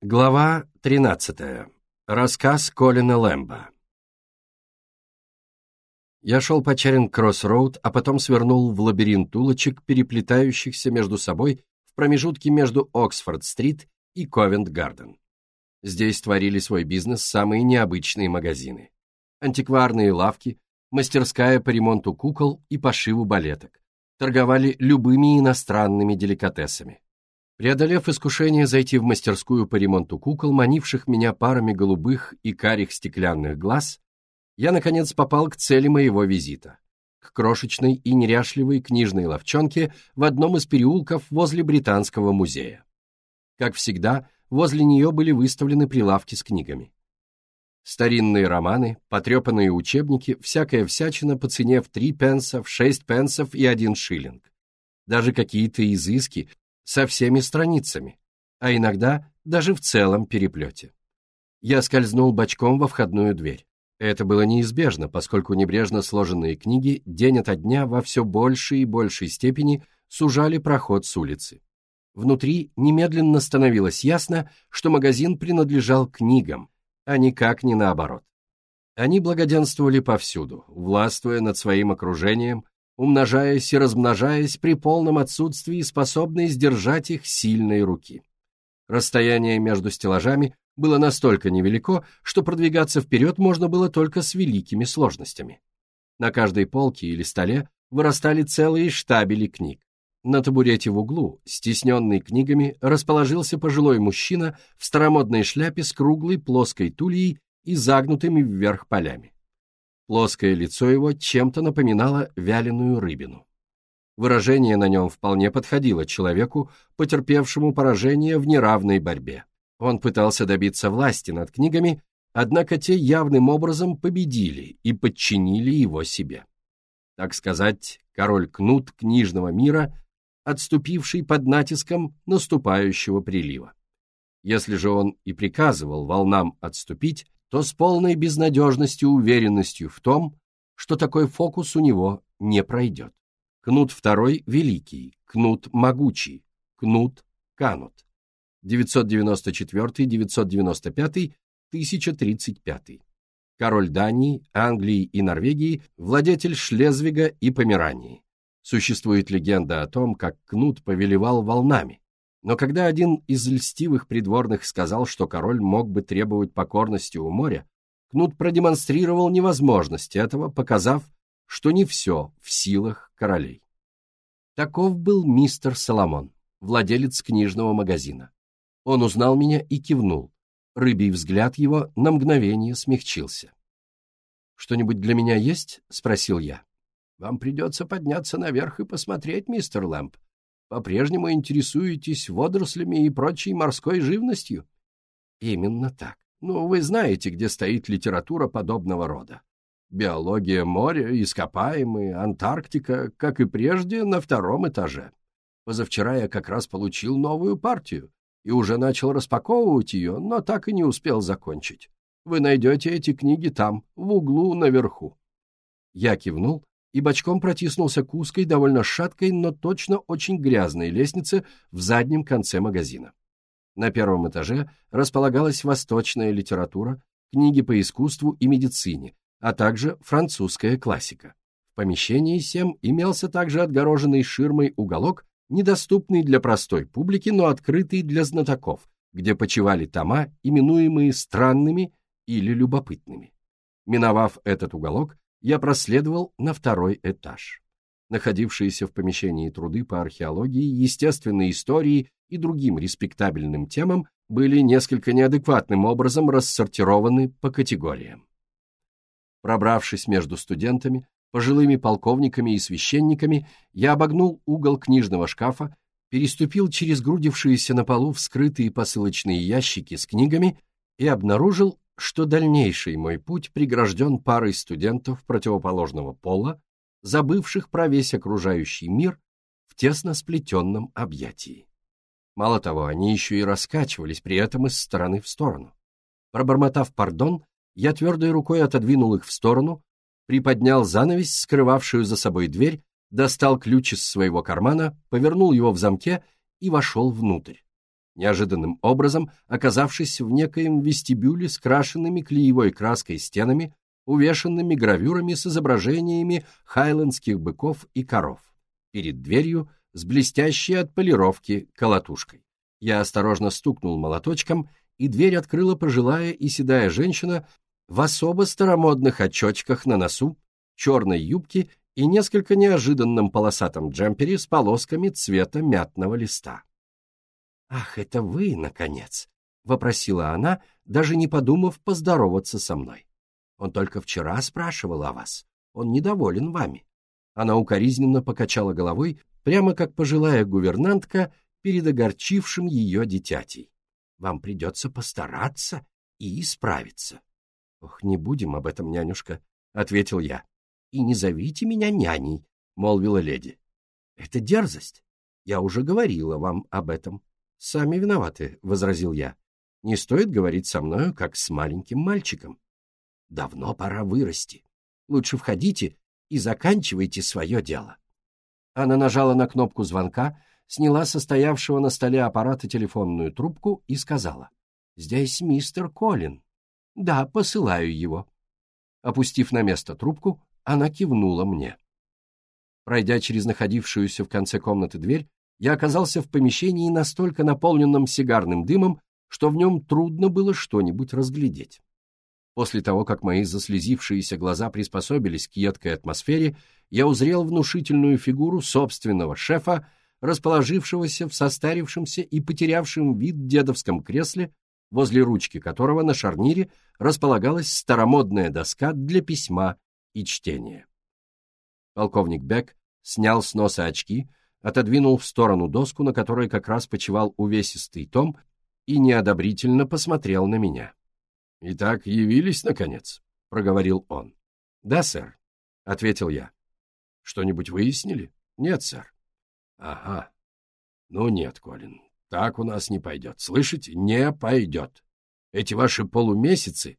Глава 13. Рассказ Колина Лэмба. Я шел по Чаринг-Кросс-Роуд, а потом свернул в лабиринт улочек, переплетающихся между собой в промежутке между Оксфорд-стрит и Ковент-Гарден. Здесь творили свой бизнес самые необычные магазины. Антикварные лавки, мастерская по ремонту кукол и пошиву балеток. Торговали любыми иностранными деликатесами. Преодолев искушение зайти в мастерскую по ремонту кукол, манивших меня парами голубых и карих стеклянных глаз, я, наконец, попал к цели моего визита — к крошечной и неряшливой книжной ловчонке в одном из переулков возле Британского музея. Как всегда, возле нее были выставлены прилавки с книгами. Старинные романы, потрепанные учебники, всякая всячина по цене в три пенса, в шесть пенсов и один шиллинг. Даже какие-то изыски, со всеми страницами, а иногда даже в целом переплете. Я скользнул бочком во входную дверь. Это было неизбежно, поскольку небрежно сложенные книги день ото дня во все большей и большей степени сужали проход с улицы. Внутри немедленно становилось ясно, что магазин принадлежал книгам, а никак не наоборот. Они благоденствовали повсюду, властвуя над своим окружением, умножаясь и размножаясь при полном отсутствии способной сдержать их сильной руки. Расстояние между стеллажами было настолько невелико, что продвигаться вперед можно было только с великими сложностями. На каждой полке или столе вырастали целые штабели книг. На табурете в углу, стесненный книгами, расположился пожилой мужчина в старомодной шляпе с круглой плоской тульей и загнутыми вверх полями. Плоское лицо его чем-то напоминало вяленую рыбину. Выражение на нем вполне подходило человеку, потерпевшему поражение в неравной борьбе. Он пытался добиться власти над книгами, однако те явным образом победили и подчинили его себе. Так сказать, король Кнут книжного мира, отступивший под натиском наступающего прилива. Если же он и приказывал волнам отступить, то с полной безнадежностью уверенностью в том, что такой фокус у него не пройдет. Кнут II Великий, Кнут Могучий, Кнут Канут. 994-995, 1035. Король Дании, Англии и Норвегии, владетель Шлезвига и Померании. Существует легенда о том, как Кнут повелевал волнами, но когда один из льстивых придворных сказал, что король мог бы требовать покорности у моря, Кнут продемонстрировал невозможность этого, показав, что не все в силах королей. Таков был мистер Соломон, владелец книжного магазина. Он узнал меня и кивнул. Рыбий взгляд его на мгновение смягчился. «Что-нибудь для меня есть?» — спросил я. «Вам придется подняться наверх и посмотреть, мистер Лэмп», по-прежнему интересуетесь водорослями и прочей морской живностью? Именно так. Ну, вы знаете, где стоит литература подобного рода. Биология моря, ископаемые, Антарктика, как и прежде, на втором этаже. Позавчера я как раз получил новую партию и уже начал распаковывать ее, но так и не успел закончить. Вы найдете эти книги там, в углу наверху. Я кивнул и бочком протиснулся к узкой, довольно шаткой, но точно очень грязной лестнице в заднем конце магазина. На первом этаже располагалась восточная литература, книги по искусству и медицине, а также французская классика. В помещении всем имелся также отгороженный ширмой уголок, недоступный для простой публики, но открытый для знатоков, где почивали тома, именуемые странными или любопытными. Миновав этот уголок, я проследовал на второй этаж. Находившиеся в помещении труды по археологии, естественной истории и другим респектабельным темам были несколько неадекватным образом рассортированы по категориям. Пробравшись между студентами, пожилыми полковниками и священниками, я обогнул угол книжного шкафа, переступил через грудившиеся на полу вскрытые посылочные ящики с книгами и обнаружил что дальнейший мой путь прегражден парой студентов противоположного пола, забывших про весь окружающий мир в тесно сплетенном объятии. Мало того, они еще и раскачивались при этом из стороны в сторону. Пробормотав пардон, я твердой рукой отодвинул их в сторону, приподнял занавесь, скрывавшую за собой дверь, достал ключ из своего кармана, повернул его в замке и вошел внутрь. Неожиданным образом оказавшись в некоем вестибюле с крашенными клеевой краской стенами, увешанными гравюрами с изображениями хайлендских быков и коров. Перед дверью с блестящей от полировки колотушкой. Я осторожно стукнул молоточком, и дверь открыла пожилая и седая женщина в особо старомодных очочках на носу, черной юбке и несколько неожиданном полосатом джемпере с полосками цвета мятного листа. «Ах, это вы, наконец!» — вопросила она, даже не подумав поздороваться со мной. «Он только вчера спрашивал о вас. Он недоволен вами». Она укоризненно покачала головой, прямо как пожилая гувернантка перед огорчившим ее дитятей. «Вам придется постараться и исправиться». «Ох, не будем об этом, нянюшка», — ответил я. «И не зовите меня няней», — молвила леди. «Это дерзость. Я уже говорила вам об этом». «Сами виноваты», — возразил я. «Не стоит говорить со мною, как с маленьким мальчиком. Давно пора вырасти. Лучше входите и заканчивайте свое дело». Она нажала на кнопку звонка, сняла состоявшего на столе аппарата телефонную трубку и сказала. «Здесь мистер Колин. Да, посылаю его». Опустив на место трубку, она кивнула мне. Пройдя через находившуюся в конце комнаты дверь, я оказался в помещении настолько наполненном сигарным дымом, что в нем трудно было что-нибудь разглядеть. После того, как мои заслезившиеся глаза приспособились к едкой атмосфере, я узрел внушительную фигуру собственного шефа, расположившегося в состарившемся и потерявшем вид дедовском кресле, возле ручки которого на шарнире располагалась старомодная доска для письма и чтения. Полковник Бек снял с носа очки, отодвинул в сторону доску, на которой как раз почивал увесистый том, и неодобрительно посмотрел на меня. — Итак, явились, наконец? — проговорил он. — Да, сэр, — ответил я. — Что-нибудь выяснили? — Нет, сэр. — Ага. Ну нет, Колин, так у нас не пойдет. Слышите? Не пойдет. Эти ваши полумесяцы...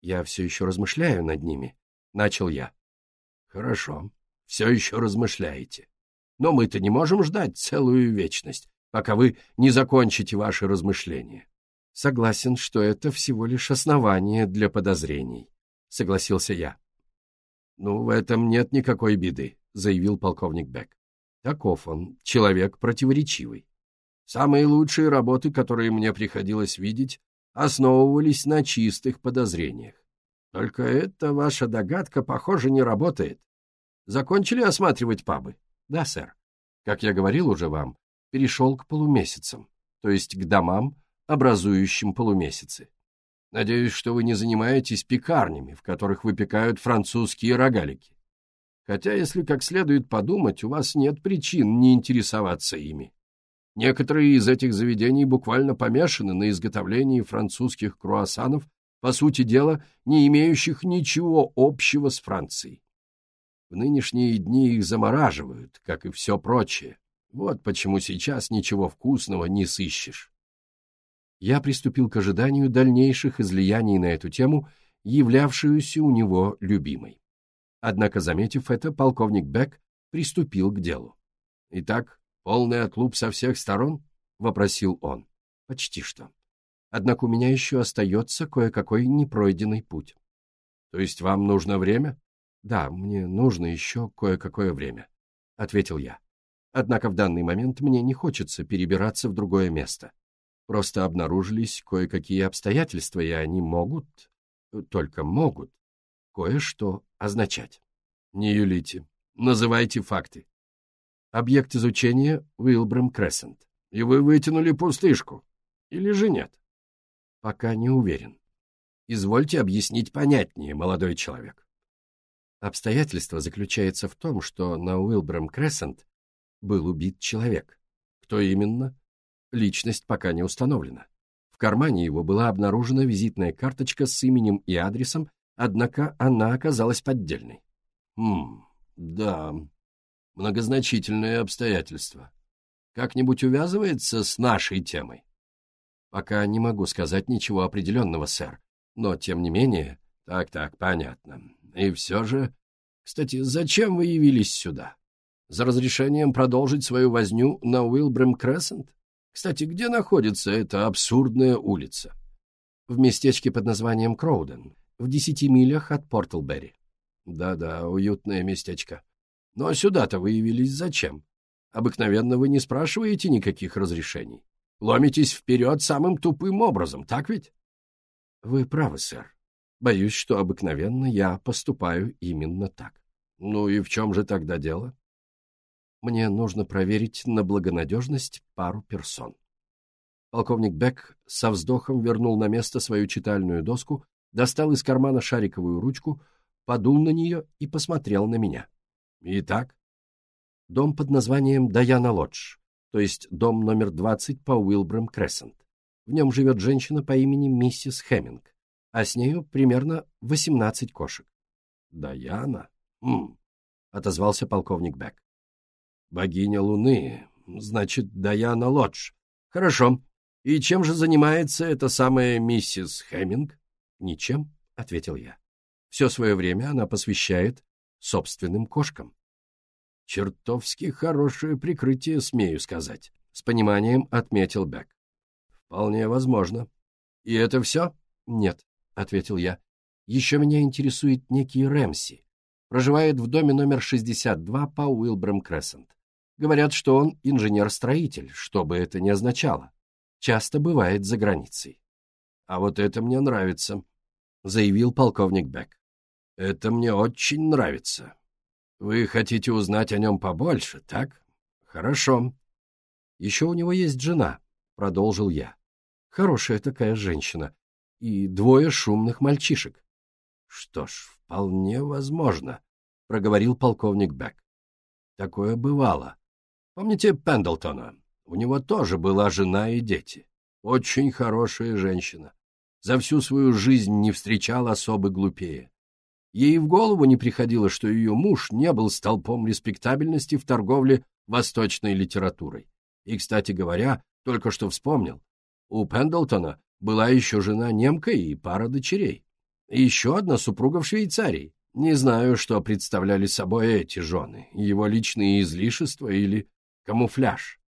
Я все еще размышляю над ними, — начал я. — Хорошо, все еще размышляете. Но мы-то не можем ждать целую вечность, пока вы не закончите ваши размышления. Согласен, что это всего лишь основание для подозрений, — согласился я. Ну, в этом нет никакой беды, — заявил полковник Бек. Таков он, человек противоречивый. Самые лучшие работы, которые мне приходилось видеть, основывались на чистых подозрениях. Только эта ваша догадка, похоже, не работает. Закончили осматривать пабы? Да, сэр. Как я говорил уже вам, перешел к полумесяцам, то есть к домам, образующим полумесяцы. Надеюсь, что вы не занимаетесь пекарнями, в которых выпекают французские рогалики. Хотя, если как следует подумать, у вас нет причин не интересоваться ими. Некоторые из этих заведений буквально помешаны на изготовлении французских круассанов, по сути дела, не имеющих ничего общего с Францией. В нынешние дни их замораживают, как и все прочее. Вот почему сейчас ничего вкусного не сыщешь. Я приступил к ожиданию дальнейших излияний на эту тему, являвшуюся у него любимой. Однако, заметив это, полковник Бек приступил к делу. «Итак, полный отлуп со всех сторон?» — вопросил он. «Почти что. Однако у меня еще остается кое-какой непройденный путь». «То есть вам нужно время?» «Да, мне нужно еще кое-какое время», — ответил я. «Однако в данный момент мне не хочется перебираться в другое место. Просто обнаружились кое-какие обстоятельства, и они могут, только могут, кое-что означать». «Не юлите. Называйте факты». «Объект изучения — Уилбрам Крессент. И вы вытянули пустышку. Или же нет?» «Пока не уверен. Извольте объяснить понятнее, молодой человек». Обстоятельство заключается в том, что на Уилбрам Крессент был убит человек. Кто именно? Личность пока не установлена. В кармане его была обнаружена визитная карточка с именем и адресом, однако она оказалась поддельной. Хм, да, многозначительное обстоятельство. Как-нибудь увязывается с нашей темой? Пока не могу сказать ничего определенного, сэр, но тем не менее... Так-так, понятно. И все же... Кстати, зачем вы явились сюда? За разрешением продолжить свою возню на Уилбрэм Крессент? Кстати, где находится эта абсурдная улица? В местечке под названием Кроуден, в десяти милях от Портлберри. Да-да, уютное местечко. Но сюда-то вы явились зачем? Обыкновенно вы не спрашиваете никаких разрешений. Ломитесь вперед самым тупым образом, так ведь? Вы правы, сэр. Боюсь, что обыкновенно я поступаю именно так. Ну и в чем же тогда дело? Мне нужно проверить на благонадежность пару персон. Полковник Бек со вздохом вернул на место свою читальную доску, достал из кармана шариковую ручку, подул на нее и посмотрел на меня. Итак? Дом под названием Даяна Лодж, то есть дом номер 20 по Уилбрэм Крессент. В нем живет женщина по имени миссис Хеминг, а с нею примерно 18 кошек. Даяна? Хм, отозвался полковник Бек. Богиня Луны, значит, Даяна Лодж. Хорошо. И чем же занимается эта самая миссис Хеминг? Ничем, ответил я. Все свое время она посвящает собственным кошкам. Чертовски хорошее прикрытие, смею сказать. С пониманием отметил Бек. Вполне возможно. И это все? Нет, ответил я. Еще меня интересует некий Рэмси. Проживает в доме номер 62 по Уилбрам Крессент. Говорят, что он инженер-строитель, что бы это ни означало. Часто бывает за границей. А вот это мне нравится, заявил полковник Бек. Это мне очень нравится. Вы хотите узнать о нем побольше, так? Хорошо. Еще у него есть жена, продолжил я. Хорошая такая женщина. И двое шумных мальчишек. Что ж, вполне возможно, проговорил полковник Бек. Такое бывало. Помните Пендлтона? У него тоже была жена и дети. Очень хорошая женщина. За всю свою жизнь не встречал особо глупее. Ей в голову не приходило, что ее муж не был столпом респектабельности в торговле восточной литературой. И, кстати говоря, только что вспомнил, у Пендлтона была еще жена немка и пара дочерей. И еще одна супруга в Швейцарии. Не знаю, что представляли собой эти жены, его личные излишества или камуфляж.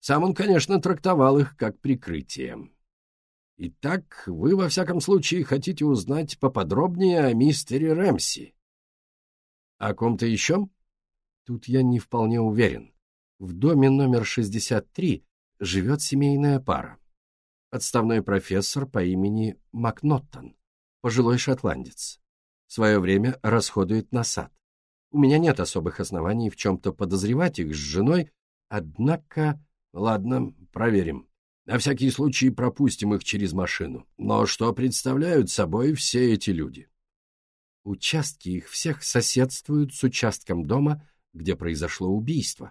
Сам он, конечно, трактовал их как прикрытие. Итак, вы, во всяком случае, хотите узнать поподробнее о мистере Рэмси. О ком-то еще? Тут я не вполне уверен. В доме номер 63 живет семейная пара. Отставной профессор по имени Макноттон, пожилой шотландец. Свое время расходует на сад. У меня нет особых оснований в чем-то подозревать их с женой, Однако, ладно, проверим. На всякий случай пропустим их через машину. Но что представляют собой все эти люди? Участки их всех соседствуют с участком дома, где произошло убийство.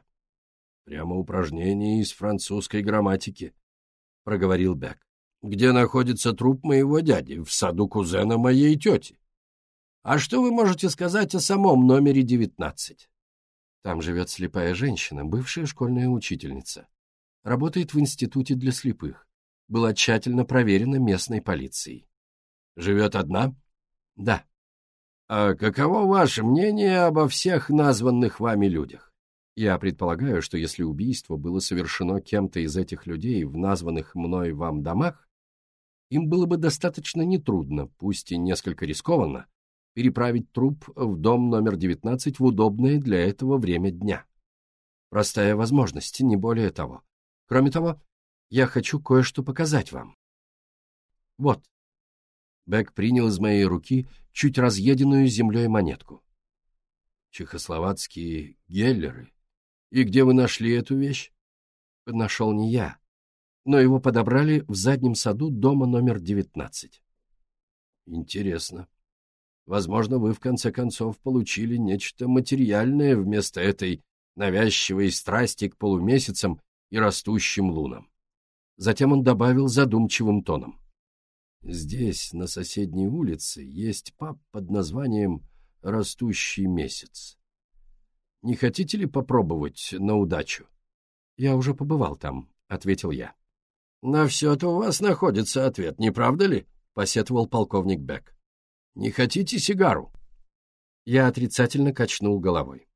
Прямо упражнение из французской грамматики, — проговорил Бек. Где находится труп моего дяди? В саду кузена моей тети. А что вы можете сказать о самом номере девятнадцать? Там живет слепая женщина, бывшая школьная учительница. Работает в институте для слепых. Была тщательно проверена местной полицией. Живет одна? Да. А каково ваше мнение обо всех названных вами людях? Я предполагаю, что если убийство было совершено кем-то из этих людей в названных мной вам домах, им было бы достаточно нетрудно, пусть и несколько рискованно, переправить труп в дом номер 19 в удобное для этого время дня. Простая возможность, не более того. Кроме того, я хочу кое-что показать вам. Вот. Бек принял из моей руки чуть разъеденную землей монетку. Чехословацкие геллеры. И где вы нашли эту вещь? Нашел не я, но его подобрали в заднем саду дома номер 19. Интересно. Возможно, вы в конце концов получили нечто материальное вместо этой навязчивой страсти к полумесяцам и растущим лунам. Затем он добавил задумчивым тоном. Здесь, на соседней улице, есть паб под названием «Растущий месяц». Не хотите ли попробовать на удачу? Я уже побывал там, — ответил я. На все-то у вас находится ответ, не правда ли? — посетовал полковник Бек. Не хотите сигару? Я отрицательно качнул головой.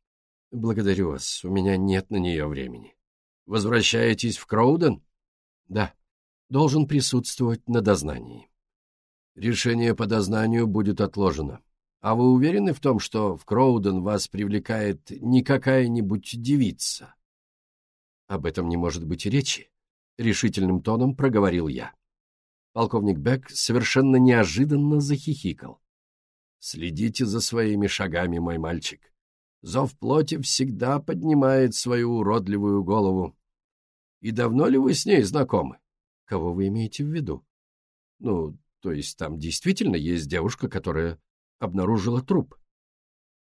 Благодарю вас, у меня нет на нее времени. Возвращаетесь в Кроуден? Да, должен присутствовать на дознании. Решение по дознанию будет отложено. А вы уверены в том, что в Кроуден вас привлекает не какая-нибудь девица? Об этом не может быть и речи, — решительным тоном проговорил я. Полковник Бек совершенно неожиданно захихикал. «Следите за своими шагами, мой мальчик. Зов плоти всегда поднимает свою уродливую голову. И давно ли вы с ней знакомы? Кого вы имеете в виду? Ну, то есть там действительно есть девушка, которая обнаружила труп.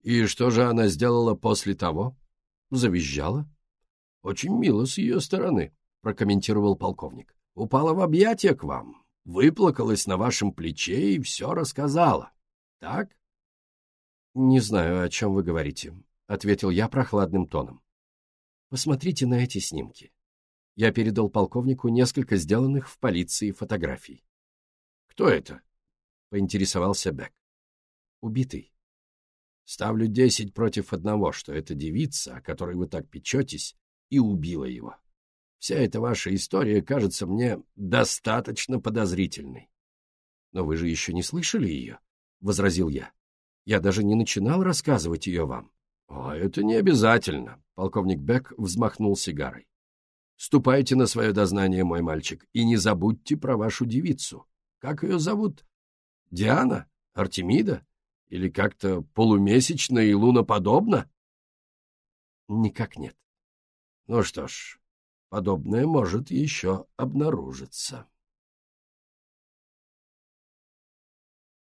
И что же она сделала после того? Завизжала. Очень мило с ее стороны, прокомментировал полковник. Упала в объятия к вам, выплакалась на вашем плече и все рассказала. Так? Не знаю, о чем вы говорите, ответил я прохладным тоном. Посмотрите на эти снимки. Я передал полковнику несколько сделанных в полиции фотографий. «Кто это?» — поинтересовался Бек. «Убитый». «Ставлю десять против одного, что это девица, о которой вы так печетесь, и убила его. Вся эта ваша история кажется мне достаточно подозрительной». «Но вы же еще не слышали ее?» — возразил я. «Я даже не начинал рассказывать ее вам». «О, это не обязательно», — полковник Бек взмахнул сигарой. Ступайте на свое дознание, мой мальчик, и не забудьте про вашу девицу. Как ее зовут? Диана? Артемида? Или как-то полумесячно и луноподобно? Никак нет. Ну что ж, подобное может еще обнаружиться.